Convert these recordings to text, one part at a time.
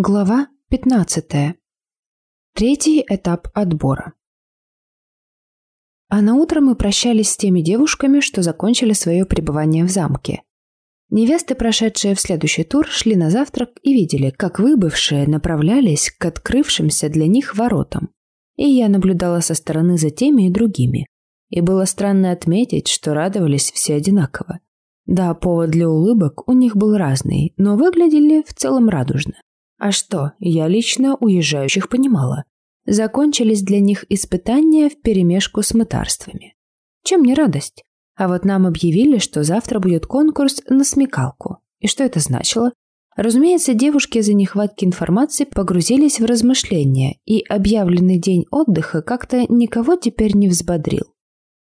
Глава 15. Третий этап отбора. А на утро мы прощались с теми девушками, что закончили свое пребывание в замке. Невесты, прошедшие в следующий тур, шли на завтрак и видели, как выбывшие направлялись к открывшимся для них воротам. И я наблюдала со стороны за теми и другими. И было странно отметить, что радовались все одинаково. Да, повод для улыбок у них был разный, но выглядели в целом радужно. А что, я лично уезжающих понимала. Закончились для них испытания вперемешку с мытарствами. Чем не радость? А вот нам объявили, что завтра будет конкурс на смекалку. И что это значило? Разумеется, девушки за нехватки информации погрузились в размышления, и объявленный день отдыха как-то никого теперь не взбодрил.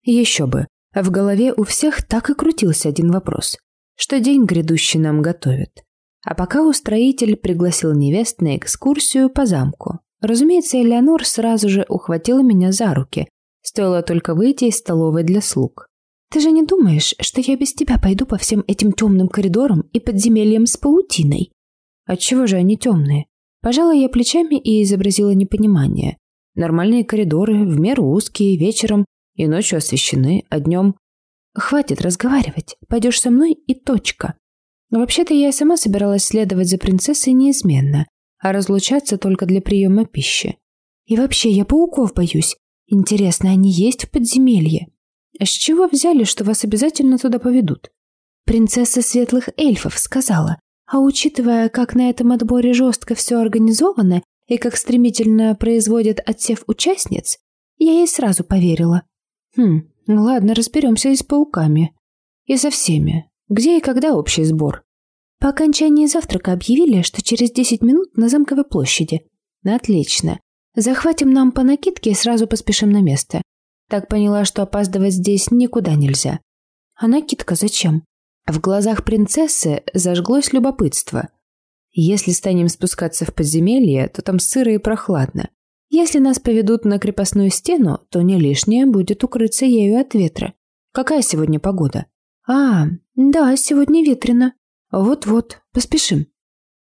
Еще бы, в голове у всех так и крутился один вопрос. Что день грядущий нам готовит? А пока устроитель пригласил невест на экскурсию по замку. Разумеется, Элеонор сразу же ухватила меня за руки. Стоило только выйти из столовой для слуг. «Ты же не думаешь, что я без тебя пойду по всем этим темным коридорам и подземельям с паутиной?» «Отчего же они темные?» Пожала я плечами и изобразила непонимание. Нормальные коридоры, в меру узкие, вечером и ночью освещены, а днем... «Хватит разговаривать. Пойдешь со мной и точка». Вообще-то я и сама собиралась следовать за принцессой неизменно, а разлучаться только для приема пищи. И вообще, я пауков боюсь. Интересно, они есть в подземелье? А с чего взяли, что вас обязательно туда поведут? Принцесса светлых эльфов сказала. А учитывая, как на этом отборе жестко все организовано и как стремительно производят отсев участниц, я ей сразу поверила. Хм, ладно, разберемся и с пауками. И со всеми. Где и когда общий сбор? По окончании завтрака объявили, что через 10 минут на Замковой площади. Отлично. Захватим нам по накидке и сразу поспешим на место. Так поняла, что опаздывать здесь никуда нельзя. А накидка зачем? В глазах принцессы зажглось любопытство. Если станем спускаться в подземелье, то там сыро и прохладно. Если нас поведут на крепостную стену, то не лишнее будет укрыться ею от ветра. Какая сегодня погода? А, да, сегодня ветрено. Вот-вот, поспешим.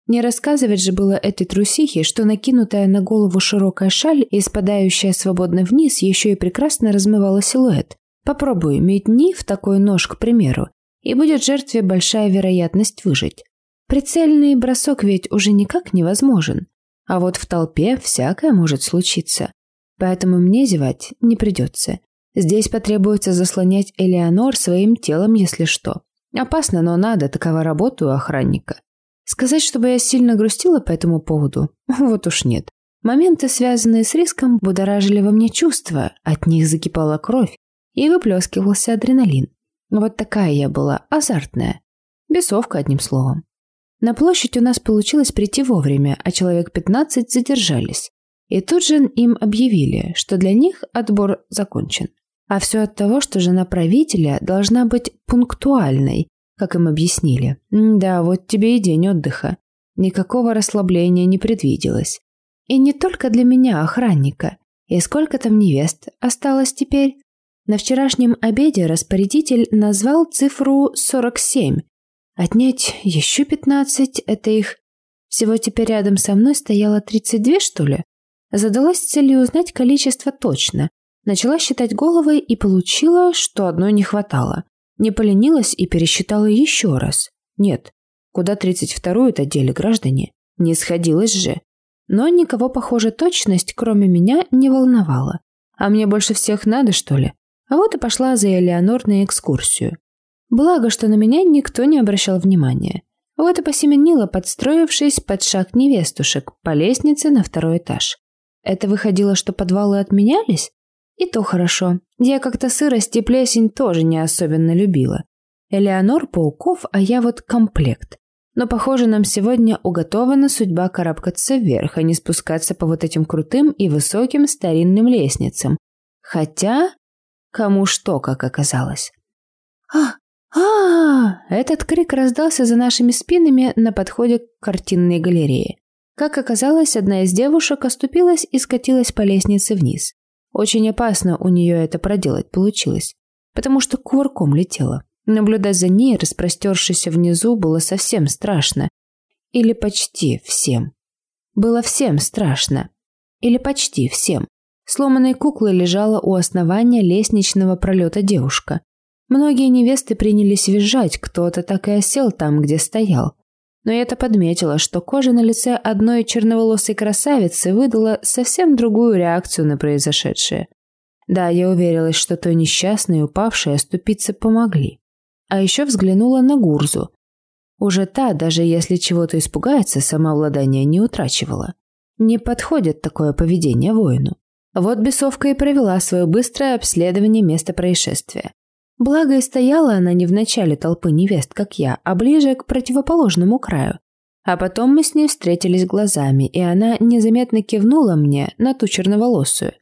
Не рассказывать же было этой трусихе, что накинутая на голову широкая шаль и спадающая свободно вниз еще и прекрасно размывала силуэт. Попробуй, метни в такой нож, к примеру, и будет жертве большая вероятность выжить. Прицельный бросок ведь уже никак невозможен, а вот в толпе всякое может случиться. Поэтому мне зевать не придется. Здесь потребуется заслонять Элеонор своим телом, если что. Опасно, но надо, такова работа у охранника. Сказать, чтобы я сильно грустила по этому поводу, вот уж нет. Моменты, связанные с риском, будоражили во мне чувства, от них закипала кровь и выплескивался адреналин. Вот такая я была, азартная. Бесовка, одним словом. На площадь у нас получилось прийти вовремя, а человек 15 задержались. И тут же им объявили, что для них отбор закончен. А все от того, что жена правителя должна быть пунктуальной, как им объяснили. да, вот тебе и день отдыха. Никакого расслабления не предвиделось. И не только для меня, охранника. И сколько там невест осталось теперь? На вчерашнем обеде распорядитель назвал цифру 47. Отнять еще 15 – это их... Всего теперь рядом со мной стояло 32, что ли? Задалась целью узнать количество точно, Начала считать головы и получила, что одной не хватало. Не поленилась и пересчитала еще раз. Нет, куда 32-ю-то дели граждане? Не сходилось же. Но никого, похоже, точность, кроме меня, не волновала. А мне больше всех надо, что ли? А вот и пошла за Элеонор на экскурсию. Благо, что на меня никто не обращал внимания. Вот и посеменила, подстроившись под шаг невестушек по лестнице на второй этаж. Это выходило, что подвалы отменялись? И то хорошо. Я как-то сырость и плесень тоже не особенно любила. Элеонор пауков, а я вот комплект. Но, похоже, нам сегодня уготована судьба карабкаться вверх, а не спускаться по вот этим крутым и высоким старинным лестницам. Хотя, кому что, как оказалось. а а, -а! Этот крик раздался за нашими спинами на подходе к картинной галерее. Как оказалось, одна из девушек оступилась и скатилась по лестнице вниз. Очень опасно у нее это проделать получилось, потому что кувырком летела. Наблюдать за ней, распростершейся внизу, было совсем страшно. Или почти всем. Было всем страшно. Или почти всем. Сломанной куклой лежала у основания лестничного пролета девушка. Многие невесты принялись визжать, кто-то так и осел там, где стоял. Но я-то подметила, что кожа на лице одной черноволосой красавицы выдала совсем другую реакцию на произошедшее. Да, я уверилась, что той несчастной, упавшей, оступиться помогли. А еще взглянула на Гурзу. Уже та, даже если чего-то испугается, самообладание не утрачивала. Не подходит такое поведение воину. Вот бесовка и провела свое быстрое обследование места происшествия. Благо и стояла она не в начале толпы невест, как я, а ближе к противоположному краю. А потом мы с ней встретились глазами, и она незаметно кивнула мне на ту черноволосую.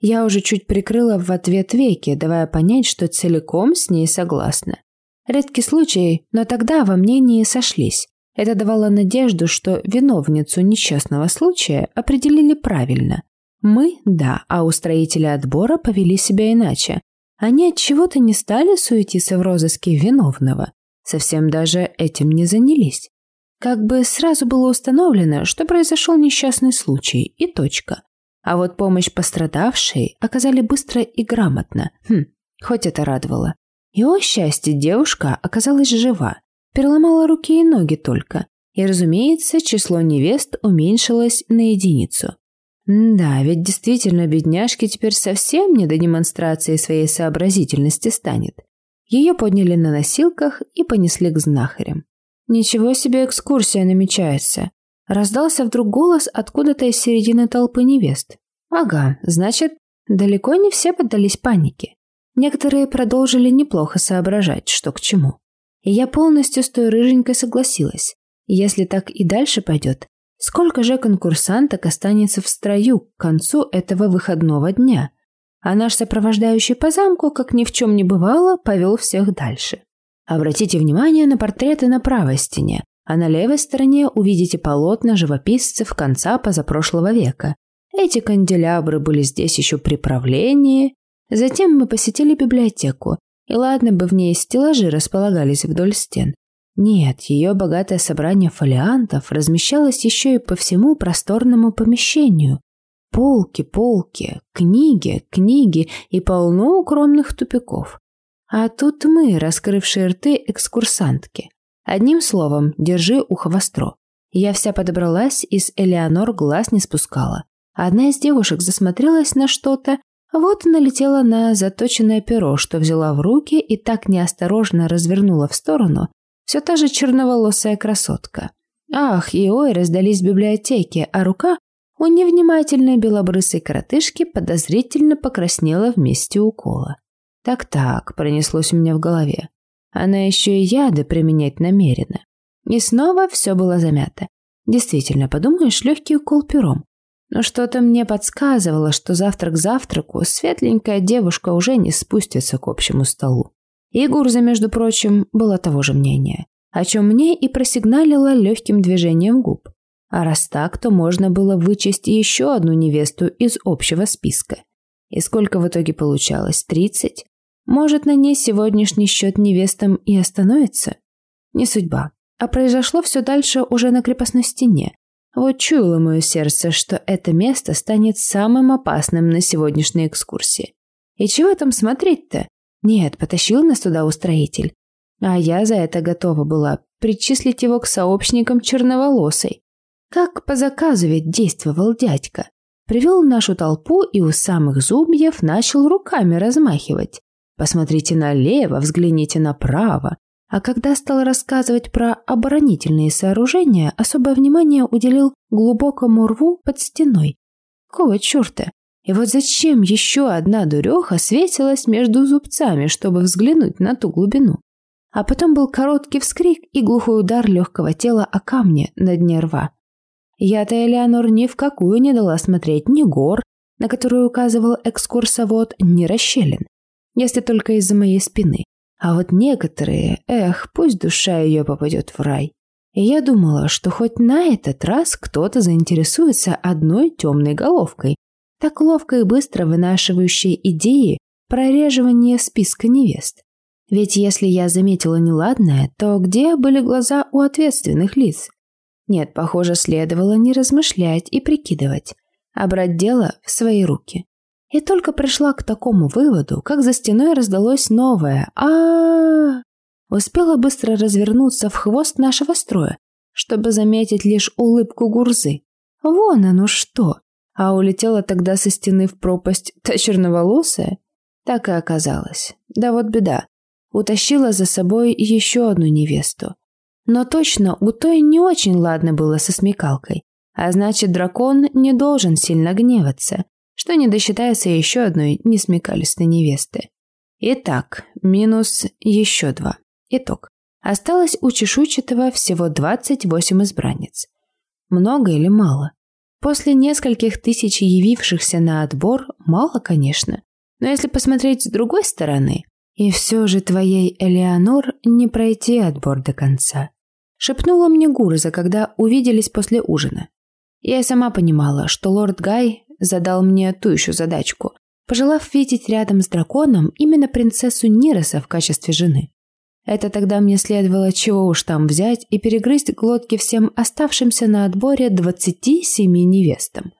Я уже чуть прикрыла в ответ веки, давая понять, что целиком с ней согласна. Редкий случай, но тогда во мнении сошлись. Это давало надежду, что виновницу несчастного случая определили правильно. Мы – да, а устроители отбора повели себя иначе. Они от чего-то не стали суетиться в розыске виновного. Совсем даже этим не занялись. Как бы сразу было установлено, что произошел несчастный случай, и точка. А вот помощь пострадавшей оказали быстро и грамотно. Хм, хоть это радовало. И, о счастье, девушка оказалась жива. Переломала руки и ноги только. И, разумеется, число невест уменьшилось на единицу. Да, ведь действительно бедняжке теперь совсем не до демонстрации своей сообразительности станет. Ее подняли на носилках и понесли к знахарям. Ничего себе экскурсия намечается. Раздался вдруг голос откуда-то из середины толпы невест. Ага, значит, далеко не все поддались панике. Некоторые продолжили неплохо соображать, что к чему. И я полностью с той рыженькой согласилась. Если так и дальше пойдет, сколько же конкурсанток останется в строю к концу этого выходного дня? А наш сопровождающий по замку, как ни в чем не бывало, повел всех дальше. Обратите внимание на портреты на правой стене, а на левой стороне увидите полотна живописцев конца позапрошлого века. Эти канделябры были здесь еще при правлении, Затем мы посетили библиотеку, и ладно бы в ней стеллажи располагались вдоль стен. Нет, ее богатое собрание фолиантов размещалось еще и по всему просторному помещению. Полки, полки, книги, книги и полно укромных тупиков. А тут мы, раскрывшие рты экскурсантки. Одним словом, держи ухо востро. Я вся подобралась и с Элеонор глаз не спускала. Одна из девушек засмотрелась на что-то вот налетела на заточенное перо, что взяла в руки и так неосторожно развернула в сторону все та же черноволосая красотка. Ах, и ой, раздались в библиотеке, а рука у невнимательной белобрысой коротышки подозрительно покраснела вместе укола. Так-так, пронеслось у меня в голове. Она еще и яды применять намерена. И снова все было замято. Действительно, подумаешь, легкий укол пером. Но что-то мне подсказывало, что завтра к завтраку светленькая девушка уже не спустится к общему столу. И Гурза, между прочим, была того же мнения, о чем мне и просигналила легким движением губ. А раз так, то можно было вычесть еще одну невесту из общего списка. И сколько в итоге получалось? Тридцать? Может, на ней сегодняшний счет невестам и остановится? Не судьба. А произошло все дальше уже на крепостной стене, вот чуяло мое сердце, что это место станет самым опасным на сегодняшней экскурсии. И чего там смотреть-то? Нет, потащил нас туда устроитель. А я за это готова была причислить его к сообщникам черноволосой. Как по заказу ведь действовал дядька. Привел нашу толпу и у самых зубьев начал руками размахивать. Посмотрите налево, взгляните направо. А когда стал рассказывать про оборонительные сооружения, особое внимание уделил глубокому рву под стеной. Какого черта? И вот зачем еще одна дуреха светилась между зубцами, чтобы взглянуть на ту глубину? А потом был короткий вскрик и глухой удар легкого тела о камне на дне рва. Я-то Элеонор ни в какую не дала смотреть ни гор, на которые указывал экскурсовод, ни расщелин, если только из-за моей спины. А вот некоторые, эх, пусть душа ее попадет в рай. И я думала, что хоть на этот раз кто-то заинтересуется одной темной головкой, так ловко и быстро вынашивающей идеи прореживания списка невест. Ведь если я заметила неладное, то где были глаза у ответственных лиц? Нет, похоже, следовало не размышлять и прикидывать, а брать дело в свои руки. И только пришла к такому выводу, как за стеной раздалось новое -а Успела быстро развернуться в хвост нашего строя, чтобы заметить лишь улыбку Гурзы. Вон оно что! А улетела тогда со стены в пропасть та черноволосая? Так и оказалось. Да вот беда. Утащила за собой еще одну невесту. Но точно у той не очень ладно было со смекалкой. А значит, дракон не должен сильно гневаться, что не досчитается еще одной несмекалистой невесты. Итак, минус еще два. Итог. Осталось у чешуйчатого всего 28 избранниц. Много или мало? После нескольких тысяч явившихся на отбор, мало, конечно. Но если посмотреть с другой стороны, и все же твоей Элеонор не пройти отбор до конца. Шепнула мне Гурза, когда увиделись после ужина. Я сама понимала, что лорд Гай задал мне ту еще задачку, пожелав видеть рядом с драконом именно принцессу Нироса в качестве жены. Это тогда мне следовало чего уж там взять и перегрызть глотки всем оставшимся на отборе 27 невестам.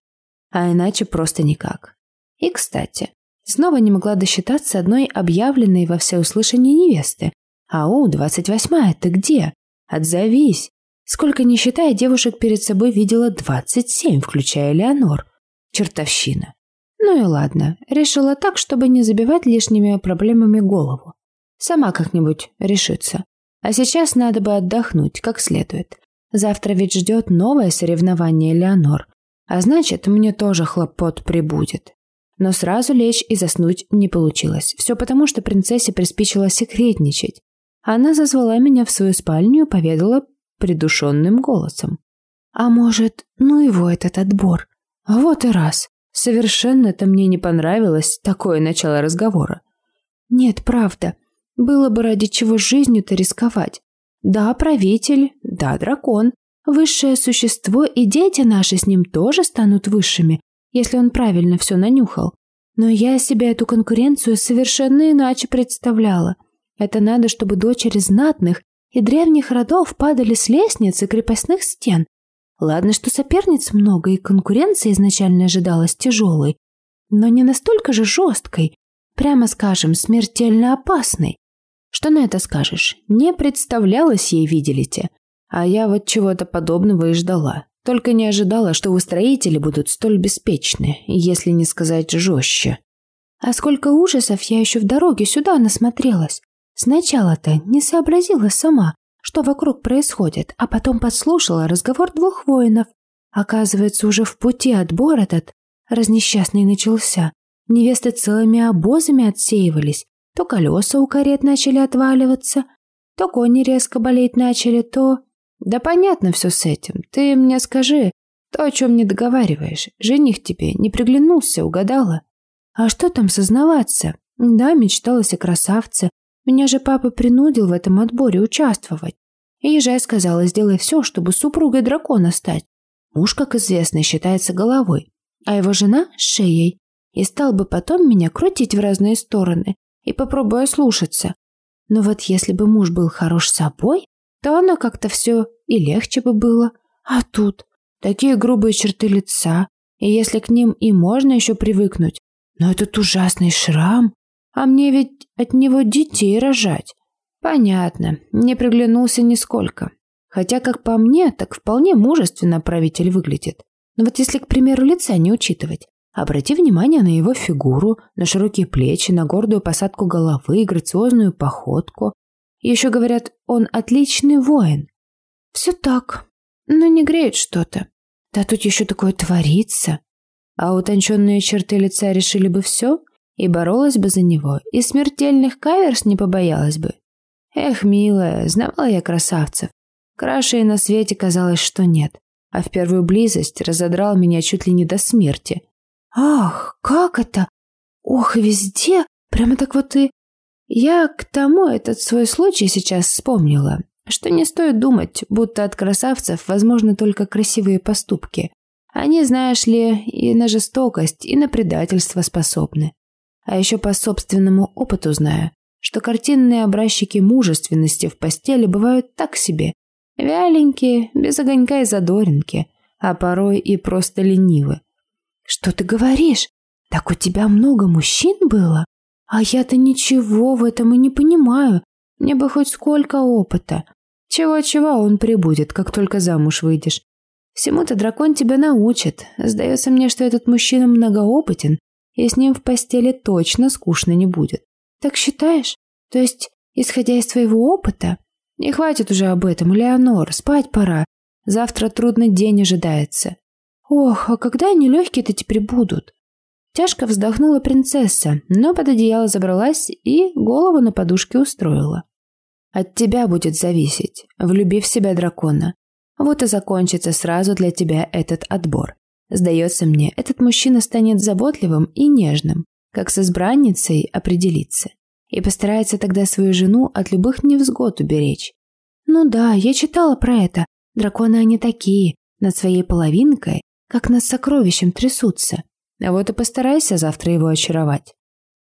А иначе просто никак. И, кстати, снова не могла досчитаться одной объявленной во всеуслышание невесты. «Ау, 28-я, ты где? Отзовись!» Сколько не считая, девушек перед собой видела 27, включая Леонор. Чертовщина. Ну и ладно, решила так, чтобы не забивать лишними проблемами голову. Сама как-нибудь решится. А сейчас надо бы отдохнуть как следует. Завтра ведь ждет новое соревнование Леонор. А значит, мне тоже хлопот прибудет. Но сразу лечь и заснуть не получилось. Все потому, что принцессе приспичило секретничать. Она зазвала меня в свою спальню и поведала придушенным голосом. «А может, ну его этот отбор? Вот и раз. Совершенно это мне не понравилось, такое начало разговора. Нет, правда, было бы ради чего жизнью-то рисковать. Да, правитель, да, дракон, высшее существо, и дети наши с ним тоже станут высшими, если он правильно все нанюхал. Но я себе эту конкуренцию совершенно иначе представляла. Это надо, чтобы дочери знатных и древних родов падали с лестницы крепостных стен. Ладно, что соперниц много, и конкуренция изначально ожидалась тяжелой, но не настолько же жесткой, прямо скажем, смертельно опасной. Что на это скажешь? Не представлялось ей, виделите. А я вот чего-то подобного и ждала. Только не ожидала, что устроители будут столь беспечны, если не сказать жестче. А сколько ужасов я еще в дороге сюда насмотрелась. Сначала-то не сообразила сама, что вокруг происходит, а потом подслушала разговор двух воинов. Оказывается, уже в пути отбор этот разнесчастный начался. Невесты целыми обозами отсеивались, то колеса у карет начали отваливаться, то кони резко болеть начали, то... Да понятно все с этим. Ты мне скажи, то, о чем не договариваешь. Жених тебе не приглянулся, угадала? А что там сознаваться? Да, мечталась о красавце. Меня же папа принудил в этом отборе участвовать. И езжай сказала, сделай все, чтобы супругой дракона стать. Муж, как известно, считается головой, а его жена – шеей. И стал бы потом меня крутить в разные стороны, и попробую слушаться. Но вот если бы муж был хорош собой, то оно как-то все и легче бы было. А тут такие грубые черты лица, и если к ним и можно еще привыкнуть, но этот ужасный шрам, а мне ведь от него детей рожать. Понятно, не приглянулся нисколько. Хотя, как по мне, так вполне мужественно правитель выглядит. Но вот если, к примеру, лица не учитывать, Обрати внимание на его фигуру, на широкие плечи, на гордую посадку головы, грациозную походку. Еще говорят, он отличный воин. Все так, но не греет что-то. Да тут еще такое творится. А утонченные черты лица решили бы все, и боролась бы за него, и смертельных каверс не побоялась бы. Эх, милая, знавала я красавцев. Краше и на свете казалось, что нет. А в первую близость разодрал меня чуть ли не до смерти. Ах, как это? Ох, везде, прямо так вот и... Я к тому этот свой случай сейчас вспомнила, что не стоит думать, будто от красавцев возможны только красивые поступки. Они, знаешь ли, и на жестокость, и на предательство способны. А еще по собственному опыту знаю, что картинные образчики мужественности в постели бывают так себе, Вяленькие, без огонька и задоринки, а порой и просто ленивы. «Что ты говоришь? Так у тебя много мужчин было? А я-то ничего в этом и не понимаю. Мне бы хоть сколько опыта. Чего-чего он прибудет, как только замуж выйдешь. Всему-то дракон тебя научит. Сдается мне, что этот мужчина многоопытен, и с ним в постели точно скучно не будет. Так считаешь? То есть, исходя из твоего опыта? Не хватит уже об этом, Леонор, спать пора. Завтра трудный день ожидается. Ох, а когда они легкие-то теперь будут? Тяжко вздохнула принцесса, но под одеяло забралась и голову на подушке устроила. От тебя будет зависеть, влюбив себя дракона. Вот и закончится сразу для тебя этот отбор. Сдается мне, этот мужчина станет заботливым и нежным, как с избранницей определиться. И постарается тогда свою жену от любых невзгод уберечь. Ну да, я читала про это. Драконы они такие, над своей половинкой, как над сокровищем трясутся. А вот и постарайся завтра его очаровать.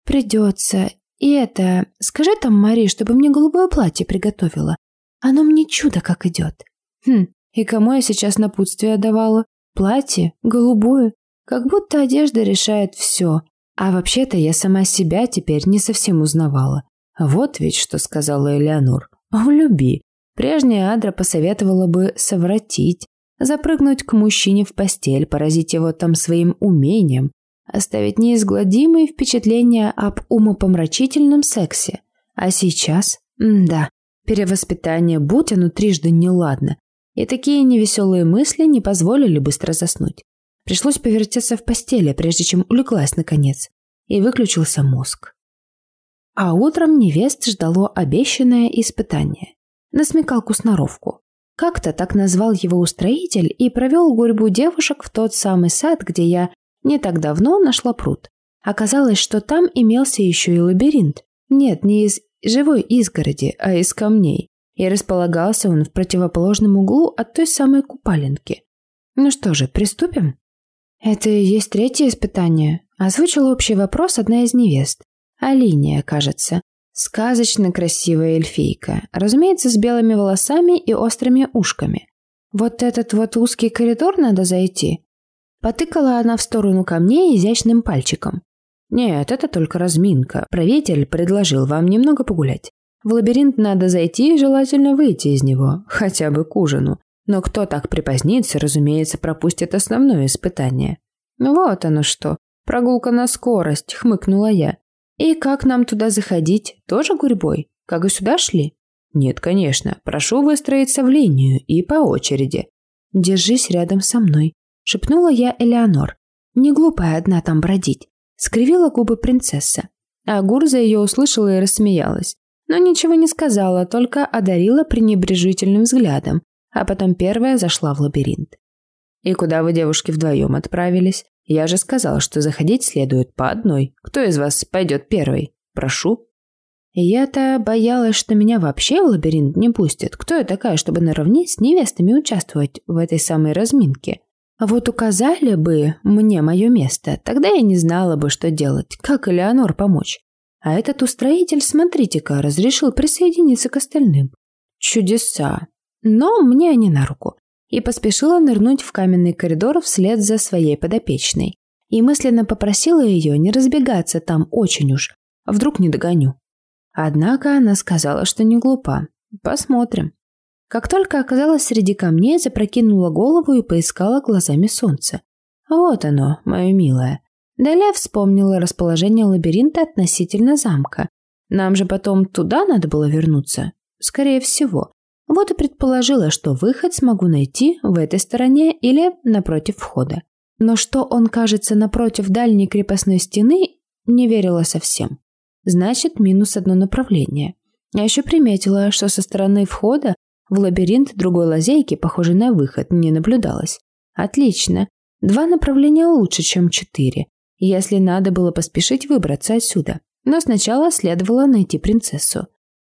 Придется. И это, скажи там Мари, чтобы мне голубое платье приготовила. Оно мне чудо как идет. Хм, и кому я сейчас напутствие давала? Платье? Голубое? Как будто одежда решает все. А вообще-то я сама себя теперь не совсем узнавала. Вот ведь что сказала Элеонор. Влюби. Прежняя Адра посоветовала бы совратить, запрыгнуть к мужчине в постель, поразить его там своим умением, оставить неизгладимые впечатления об умопомрачительном сексе. А сейчас, м да, перевоспитание, будь оно трижды неладно, и такие невеселые мысли не позволили быстро заснуть. Пришлось повертеться в постели, прежде чем улеглась наконец, и выключился мозг. А утром невест ждало обещанное испытание на смекалку-сноровку. Как-то так назвал его устроитель и провел гурьбу девушек в тот самый сад, где я не так давно нашла пруд. Оказалось, что там имелся еще и лабиринт. Нет, не из живой изгороди, а из камней. И располагался он в противоположном углу от той самой купаленки. Ну что же, приступим? Это и есть третье испытание. Озвучила общий вопрос одна из невест. Алиния, кажется. Сказочно красивая эльфийка, разумеется, с белыми волосами и острыми ушками. Вот этот вот узкий коридор надо зайти. Потыкала она в сторону камней изящным пальчиком. Нет, это только разминка. Правитель предложил вам немного погулять. В лабиринт надо зайти и желательно выйти из него, хотя бы к ужину. Но кто так припозднится, разумеется, пропустит основное испытание. Вот оно что. Прогулка на скорость, хмыкнула я. «И как нам туда заходить? Тоже гурьбой? Как и сюда шли?» «Нет, конечно. Прошу выстроиться в линию и по очереди». «Держись рядом со мной», – шепнула я Элеонор. «Не глупая одна там бродить», – скривила губы принцесса. А Гурза ее услышала и рассмеялась. Но ничего не сказала, только одарила пренебрежительным взглядом, а потом первая зашла в лабиринт. «И куда вы, девушки, вдвоем отправились?» Я же сказал, что заходить следует по одной. Кто из вас пойдет первый? Прошу. Я-то боялась, что меня вообще в лабиринт не пустят. Кто я такая, чтобы наравне с невестами участвовать в этой самой разминке? А вот указали бы мне мое место, тогда я не знала бы, что делать, как Элеонор помочь. А этот устроитель, смотрите-ка, разрешил присоединиться к остальным. Чудеса. Но мне они на руку и поспешила нырнуть в каменный коридор вслед за своей подопечной. И мысленно попросила ее не разбегаться там очень уж, а вдруг не догоню. Однако она сказала, что не глупа. Посмотрим. Как только оказалась среди камней, запрокинула голову и поискала глазами солнце. Вот оно, мое милое. Далее вспомнила расположение лабиринта относительно замка. Нам же потом туда надо было вернуться. Скорее всего. Вот и предположила, что выход смогу найти в этой стороне или напротив входа. Но что он кажется напротив дальней крепостной стены, не верила совсем. Значит, минус одно направление. Я еще приметила, что со стороны входа в лабиринт другой лазейки, похожей на выход, не наблюдалось. Отлично. Два направления лучше, чем четыре. Если надо было поспешить выбраться отсюда. Но сначала следовало найти принцессу.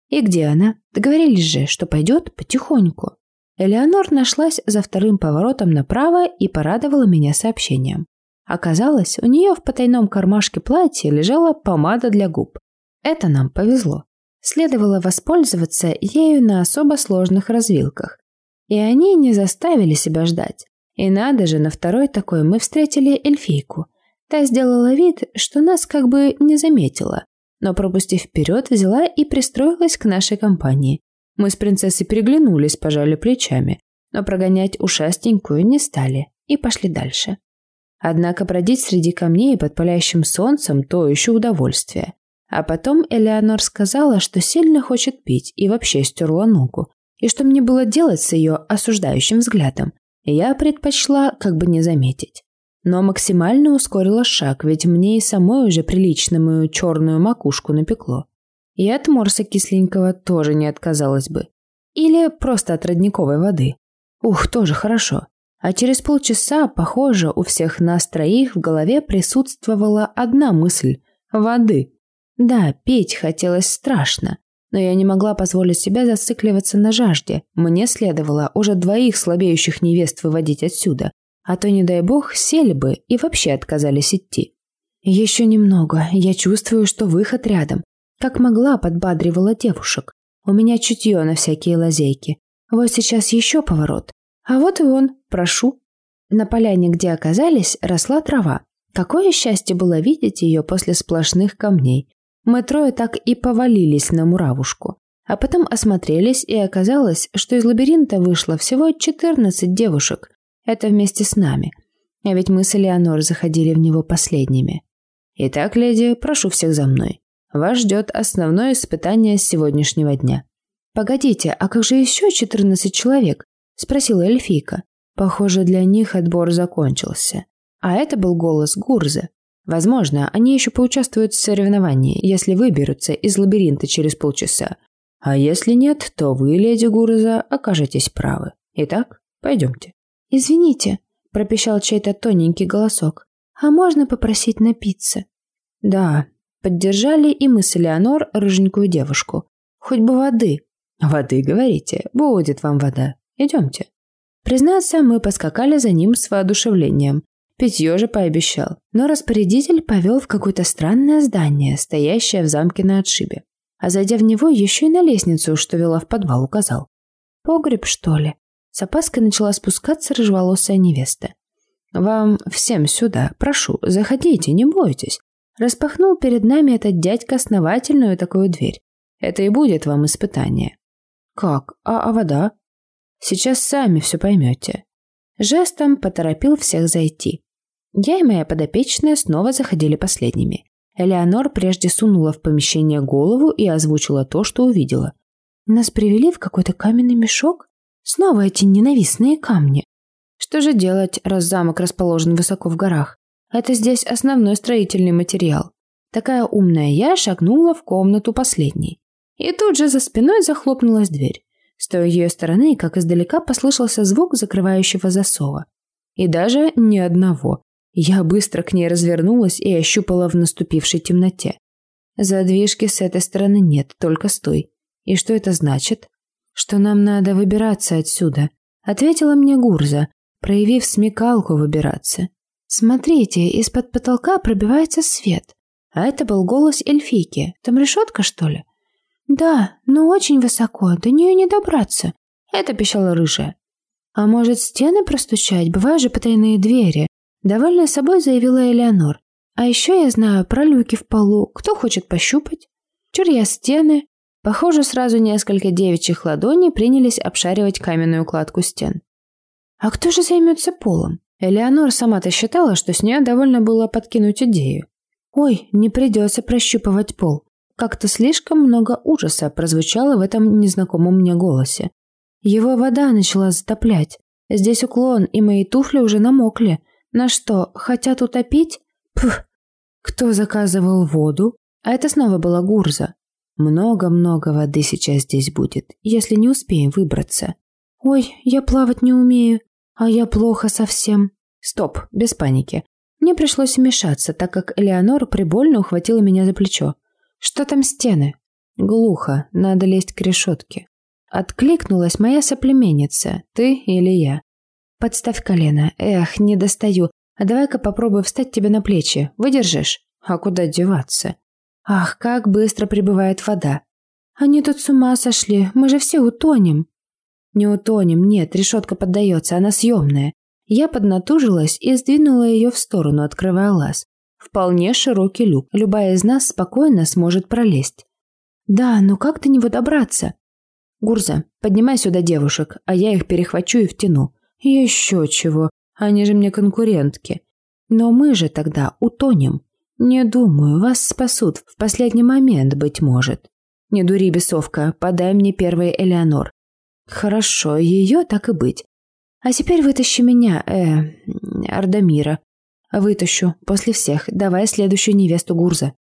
И где она? Договорились же, что пойдет потихоньку. Элеонор нашлась за вторым поворотом направо и порадовала меня сообщением. Оказалось, у нее в потайном кармашке платья лежала помада для губ. Это нам повезло. Следовало воспользоваться ею на особо сложных развилках. И они не заставили себя ждать. И надо же, на второй такой мы встретили эльфийку. Та сделала вид, что нас как бы не заметила, но, пропустив вперед, взяла и пристроилась к нашей компании. Мы с принцессой переглянулись, пожали плечами, но прогонять ушастенькую не стали и пошли дальше. Однако бродить среди камней под палящим солнцем – то еще удовольствие. А потом Элеонор сказала, что сильно хочет пить и вообще стерла ногу. И что мне было делать с ее осуждающим взглядом, я предпочла как бы не заметить. Но максимально ускорила шаг, ведь мне и самой уже прилично мою черную макушку напекло. И от морса кисленького тоже не отказалась бы. Или просто от родниковой воды. Ух, тоже хорошо. А через полчаса, похоже, у всех нас троих в голове присутствовала одна мысль – воды. Да, пить хотелось страшно, но я не могла позволить себе зацикливаться на жажде. Мне следовало уже двоих слабеющих невест выводить отсюда, а то, не дай бог, сели бы и вообще отказались идти. Еще немного, я чувствую, что выход рядом. Как могла, подбадривала девушек. У меня чутье на всякие лазейки. Вот сейчас еще поворот. А вот и он, прошу. На поляне, где оказались, росла трава. Какое счастье было видеть ее после сплошных камней. Мы трое так и повалились на муравушку. А потом осмотрелись, и оказалось, что из лабиринта вышло всего 14 девушек. Это вместе с нами. А ведь мы с Элеонор заходили в него последними. Итак, леди, прошу всех за мной. Вас ждет основное испытание сегодняшнего дня. Погодите, а как же еще 14 человек? Спросила эльфийка. Похоже, для них отбор закончился. А это был голос Гурзы. Возможно, они еще поучаствуют в соревновании, если выберутся из лабиринта через полчаса. А если нет, то вы, леди Гурза, окажетесь правы. Итак, пойдемте. «Извините», – пропищал чей-то тоненький голосок. «А можно попросить напиться?» «Да», – поддержали и мы с Элеонор рыженькую девушку. «Хоть бы воды». «Воды, говорите, будет вам вода». Идемте». Признаться, мы поскакали за ним с воодушевлением. Питье же пообещал. Но распорядитель повел в какое-то странное здание, стоящее в замке на отшибе. А зайдя в него, еще и на лестницу, что вела в подвал, указал. «Погреб, что ли?» С опаской начала спускаться рыжеволосая невеста. «Вам всем сюда, прошу, заходите, не бойтесь». Распахнул перед нами этот дядька основательную такую дверь. Это и будет вам испытание. «Как? А, а вода?» Сейчас сами все поймете. Жестом поторопил всех зайти. Я и моя подопечная снова заходили последними. Элеонор прежде сунула в помещение голову и озвучила то, что увидела. Нас привели в какой-то каменный мешок? Снова эти ненавистные камни. Что же делать, раз замок расположен высоко в горах? Это здесь основной строительный материал. Такая умная я шагнула в комнату последней. И тут же за спиной захлопнулась дверь. С той ее стороны, как издалека, послышался звук закрывающего засова. И даже ни одного. Я быстро к ней развернулась и ощупала в наступившей темноте. Задвижки с этой стороны нет, только с той. И что это значит? Что нам надо выбираться отсюда, ответила мне Гурза, проявив смекалку выбираться. Смотрите, из-под потолка пробивается свет. А это был голос эльфийки. Там решетка, что ли? «Да, но очень высоко, до нее не добраться», — это пищала рыжая. «А может, стены простучать? Бывают же потайные двери», — довольная собой заявила Элеонор. «А еще я знаю про люки в полу. Кто хочет пощупать?» Чур я стены. Похоже, сразу несколько девичьих ладоней принялись обшаривать каменную кладку стен. «А кто же займется полом?» Элеонор сама-то считала, что с нее довольно было подкинуть идею. «Ой, не придется прощупывать пол. Как-то слишком много ужаса прозвучало в этом незнакомом мне голосе. Его вода начала затоплять. Здесь уклон, и мои туфли уже намокли. На что, хотят утопить? Пф! Кто заказывал воду? А это снова была Гурза. Много-много воды сейчас здесь будет, если не успеем выбраться. Ой, я плавать не умею, а я плохо совсем. Стоп, без паники. Мне пришлось вмешаться, так как Элеонора прибольно ухватила меня за плечо. «Что там стены?» «Глухо, надо лезть к решетке». Откликнулась моя соплеменница, ты или я. «Подставь колено. Эх, не достаю. А давай-ка попробую встать тебе на плечи. Выдержишь? А куда деваться?» «Ах, как быстро прибывает вода!» «Они тут с ума сошли. Мы же все утонем!» Не утонем, нет, решетка поддается, она съемная. Я поднатужилась и сдвинула ее в сторону, открывая лаз. Вполне широкий люк. Любая из нас спокойно сможет пролезть. Да, но как до него добраться? Гурза, поднимай сюда девушек, а я их перехвачу и втяну. Еще чего, они же мне конкурентки. Но мы же тогда утонем. Не думаю, вас спасут в последний момент, быть может. Не дури, бесовка, подай мне первый Элеонор. Хорошо, ее так и быть. А теперь вытащи меня, э, Ардамира. Вытащу, после всех. Давай следующую невесту Гурза.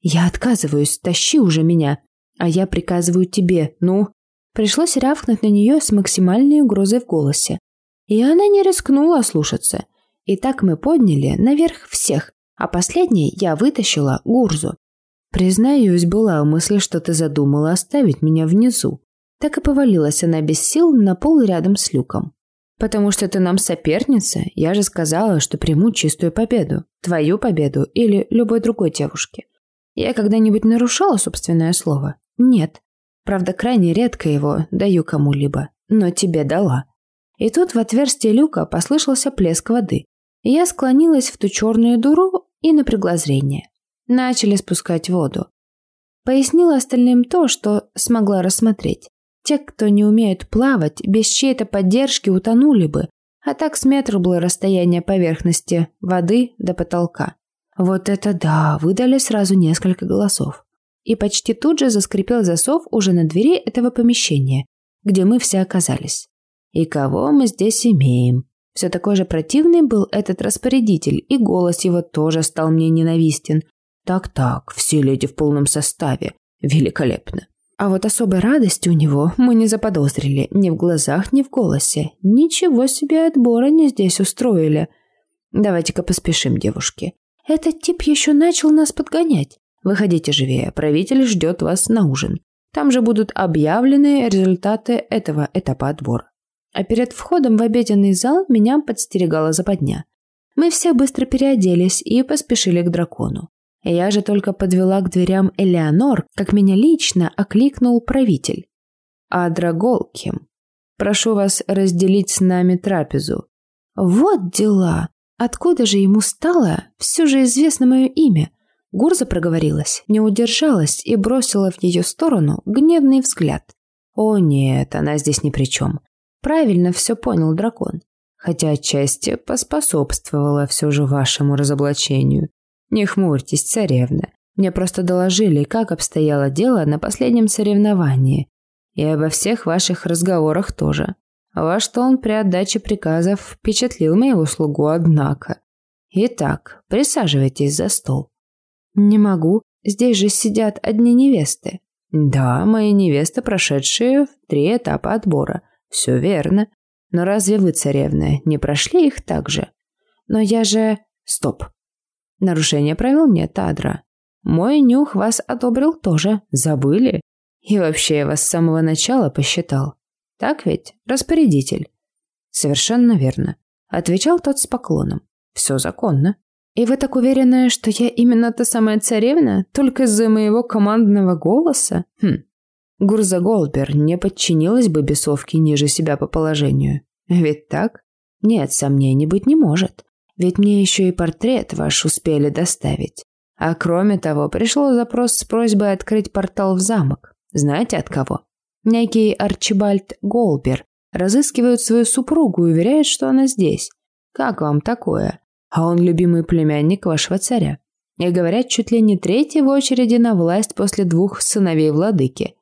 Я отказываюсь, тащи уже меня. А я приказываю тебе, ну. Пришлось рявкнуть на нее с максимальной угрозой в голосе. И она не рискнула слушаться. И так мы подняли наверх всех, а последней я вытащила Гурзу. Признаюсь, была мысль, что ты задумала оставить меня внизу. Так и повалилась она без сил на пол рядом с люком. Потому что ты нам соперница, я же сказала, что приму чистую победу. Твою победу или любой другой девушки. Я когда-нибудь нарушала собственное слово? Нет. Правда, крайне редко его даю кому-либо. Но тебе дала. И тут в отверстие люка послышался плеск воды. Я склонилась в ту черную дуру и напрягла зрение. Начали спускать воду. Пояснила остальным то, что смогла рассмотреть. Те, кто не умеют плавать, без чьей-то поддержки утонули бы, а так с метра было расстояние поверхности воды до потолка. Вот это да, выдали сразу несколько голосов. И почти тут же заскрипел засов уже на двери этого помещения, где мы все оказались. И кого мы здесь имеем? Все такой же противный был этот распорядитель, и голос его тоже стал мне ненавистен. Так-так, все леди в полном составе. Великолепно. А вот особой радости у него мы не заподозрили ни в глазах, ни в голосе. Ничего себе отбора не здесь устроили. Давайте-ка поспешим, девушки. Этот тип еще начал нас подгонять. Выходите живее, правитель ждет вас на ужин. Там же будут объявлены результаты этого этапа отбора. А перед входом в обеденный зал меня подстерегала западня. Мы все быстро переоделись и поспешили к дракону. Я же только подвела к дверям Элеонор, как меня лично окликнул правитель. «Адра Голким, прошу вас разделить с нами трапезу». «Вот дела! Откуда же ему стало все же известно мое имя?» Гурза проговорилась, не удержалась и бросила в ее сторону гневный взгляд. «О нет, она здесь ни при чем. Правильно все понял дракон. Хотя отчасти поспособствовала все же вашему разоблачению. «Не хмурьтесь, царевна. Мне просто доложили, как обстояло дело на последнем соревновании. И обо всех ваших разговорах тоже. Ваш тон при отдаче приказов впечатлил моего слугу, однако. Итак, присаживайтесь за стол». «Не могу. Здесь же сидят одни невесты». «Да, мои невесты, прошедшие три этапа отбора. Все верно. Но разве вы, царевна, не прошли их так же? Но я же... Стоп. Нарушение правил нет, Адра. Мой нюх вас одобрил тоже. Забыли? И вообще я вас с самого начала посчитал. Так ведь, распорядитель? Совершенно верно. Отвечал тот с поклоном. Все законно. И вы так уверены, что я именно та самая царевна, только из-за моего командного голоса? Хм. Гурза Голбер не подчинилась бы бесовке ниже себя по положению. Ведь так? Нет, сомнений быть не может. Ведь мне еще и портрет ваш успели доставить. А кроме того, пришел запрос с просьбой открыть портал в замок. Знаете от кого? Некий Арчибальд Голбер разыскивает свою супругу и уверяет, что она здесь. Как вам такое? А он любимый племянник вашего царя. И говорят, чуть ли не третий в очереди на власть после двух сыновей владыки.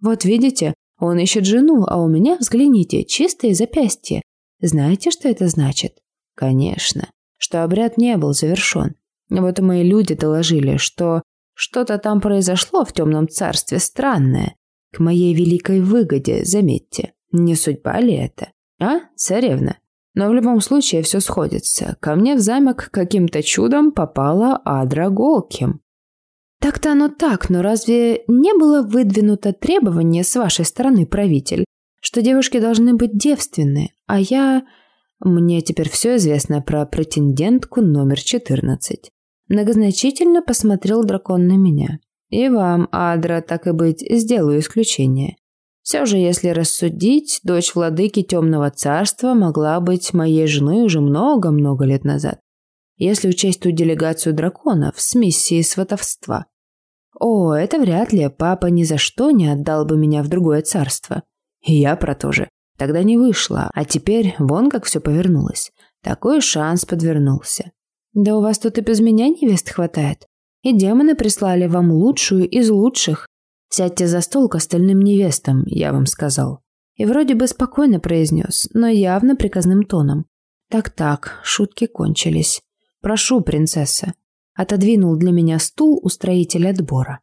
Вот видите, он ищет жену, а у меня, взгляните, чистые запястья. Знаете, что это значит? Конечно, что обряд не был завершен. Вот мои люди доложили, что что-то там произошло в темном царстве странное. К моей великой выгоде, заметьте. Не судьба ли это? А, царевна? Но в любом случае все сходится. Ко мне в замок каким-то чудом попала Адра Голким. Так-то оно так, но разве не было выдвинуто требование с вашей стороны, правитель, что девушки должны быть девственны, а я... Мне теперь все известно про претендентку номер 14. Многозначительно посмотрел дракон на меня. И вам, Адра, так и быть, сделаю исключение. Все же, если рассудить, дочь владыки Темного Царства могла быть моей женой уже много-много лет назад. Если учесть ту делегацию драконов с миссией сватовства. О, это вряд ли, папа ни за что не отдал бы меня в другое царство. И я про то же. Тогда не вышло, а теперь вон как все повернулось. Такой шанс подвернулся. Да у вас тут и без меня невест хватает. И демоны прислали вам лучшую из лучших. Сядьте за стол к остальным невестам, я вам сказал. И вроде бы спокойно произнес, но явно приказным тоном. Так-так, шутки кончились. Прошу, принцесса. Отодвинул для меня стул устроитель отбора.